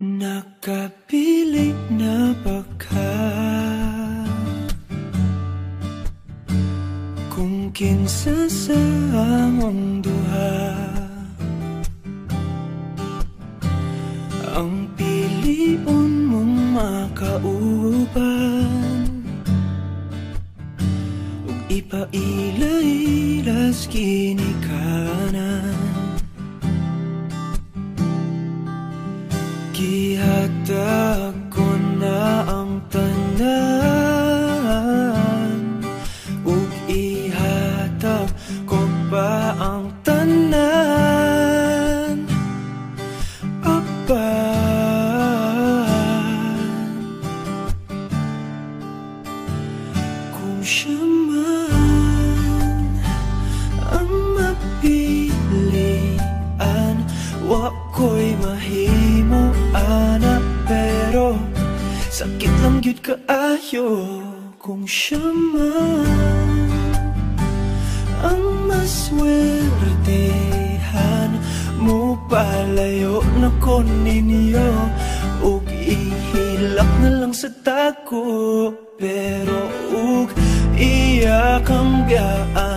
Nakapili na ba ka? Kung kinsa sa among duha? Ang pilion mong makauban. Ug ipailay-ilas kinikanan Gihatag ko na ang tanan. Ug ihatag ko pa ang Apan Kung siya man ang mapilian Wa ko'y Lang yun kaayo kung siya man Ang maswertehan mo palayo na ko ninyo Ug ihilak na lang sa tako Pero ug iya kang biyaan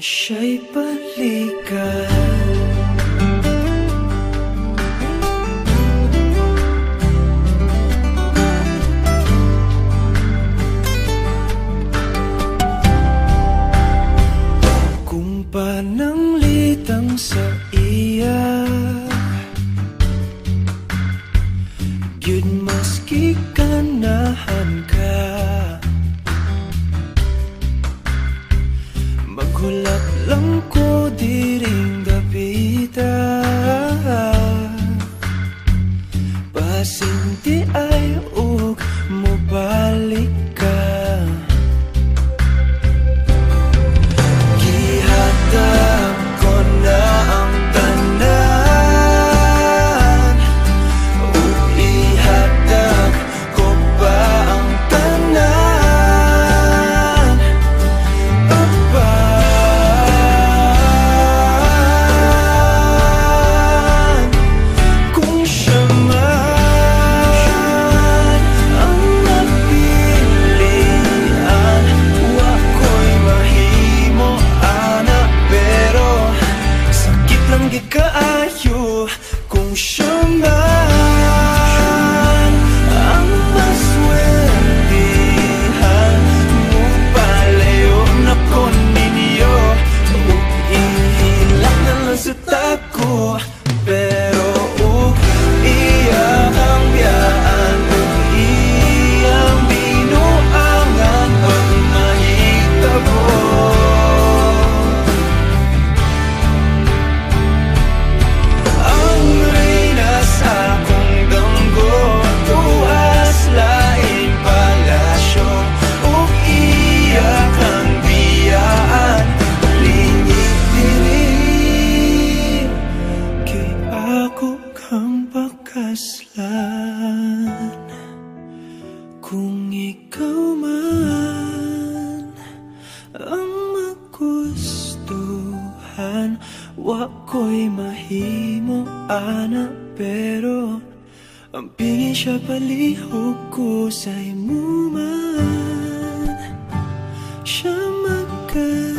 siya'y balikan. Kung pananglitang sa iya Wa ko'y mahimo ana pero Ang pingin siya palihog ko sa imo man Siya magkanahan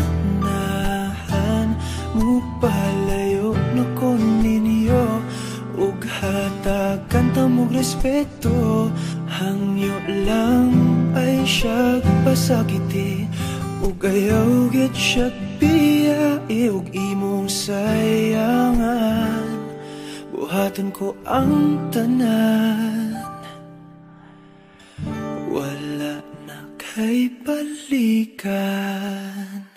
mo palayo na ko ninyo. Ug hatagan ta mong respeto Hangyo lang ay siya pasakiti Ug ayaw git siya biyai Ug imong sayangan. Buhatan ko ang tanan. Wala na kay balikan